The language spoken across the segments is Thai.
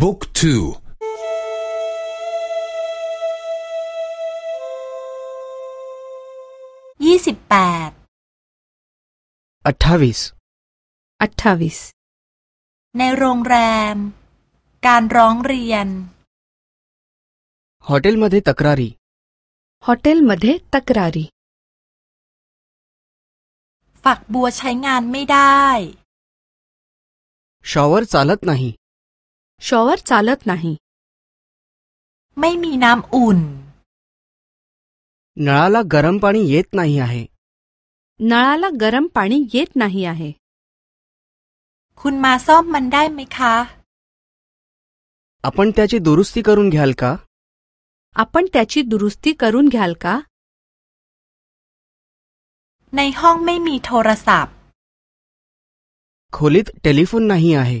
บุ๊กทูยี่สิบแปด อัทวิสอัทวิส ในโรงแรม การร้องเรียน ह ॉเทลม ध ् य ตักรารีी ह เทลม म ध ्ตักรารีฝักบัวใช้งานไม่ได้ शॉवर าा ल त न ा ह ี शॉवर चालत नाही मी नाम ऊन नळाला गरम पाणी येत नाही आहे नळाला गरम पाणी येत नाही आहे คุณมาซ่อมมันได้ไหมคะ आपण त्याची दुरुस्ती करून घ्याल का आपण त्याची दुरुस्ती करून घ्याल का ในห้องไม่มีโทรศัพท์ खोलीत टेलिफोन नाही आहे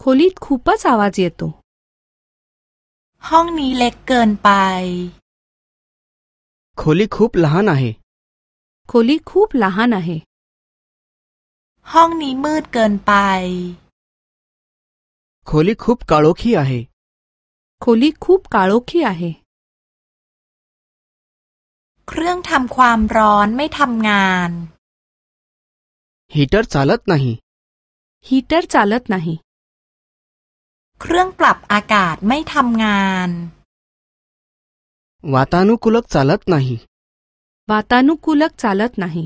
โคลิดคูปัสอาวาจีตห้องนี้เล็กเกินไปโคลิคูปลาหานะเฮคลิคูปลาหานะเฮห้องนี้มืดเกินไปโคลิคูปกาโลขี้อาเฮคลิคูปกาโลขี้อาเฮเครื่องทำความร้อนไม่ทำงานฮีเตอร์จาลลัตนะฮีฮีเตอร์จาลลัตนะฮีครื่องปรับอากาศไม่ทำงาน วาตานุคุลกจัลต์นะฮีวาตานุคุลกจัลต์นะฮี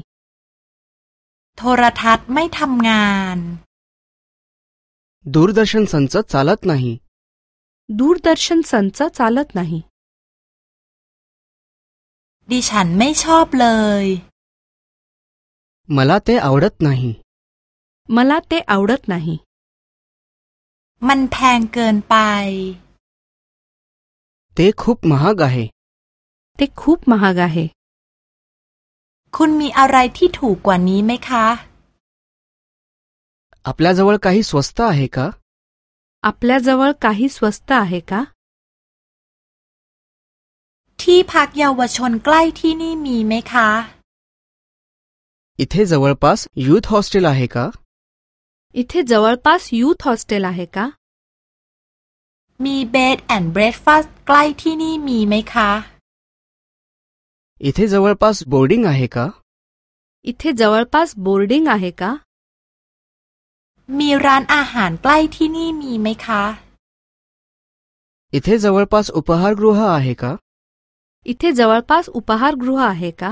โทรทัศน์ไม่ทำงาน ดูรดชนสันสัตจัลต์นะฮีดูรดชนสันสัตจัลต์นะฮีดิฉันไม่ชอบเลย มลาเตอาวดต์นะฮีมลาเตอาวดต์นะฮีมันแพงเกินไป ते खूप महाग आहे ते खूप महाग आहे คุณมีอะไรที่ถูกกว่านี้ไหมคะ आपल्याजवळ काही स्वस्त आहे का आपल्याजवळ काही स्वस्त आहे का ที่พักเยาวชนใกล้ที่นี่มีไหมคะ इथे जवळपास युथ हॉस्टेल आहे का इथे जवळपास यूथ हॉस्टेल आहे का มีเบดแอนด์เบรคฟาสต์ใกล้ที่นี่มีไหมคะ इथे जवळपास बोर्डिंग आहे का इथे जवळपास बोर्डिंग आहे का มีร้านอาหารใกล้ที่นี่มีไหมคะ इथे जवळपास उपहारगृह आहे का इथे जवळपास उपहारगृह आहे का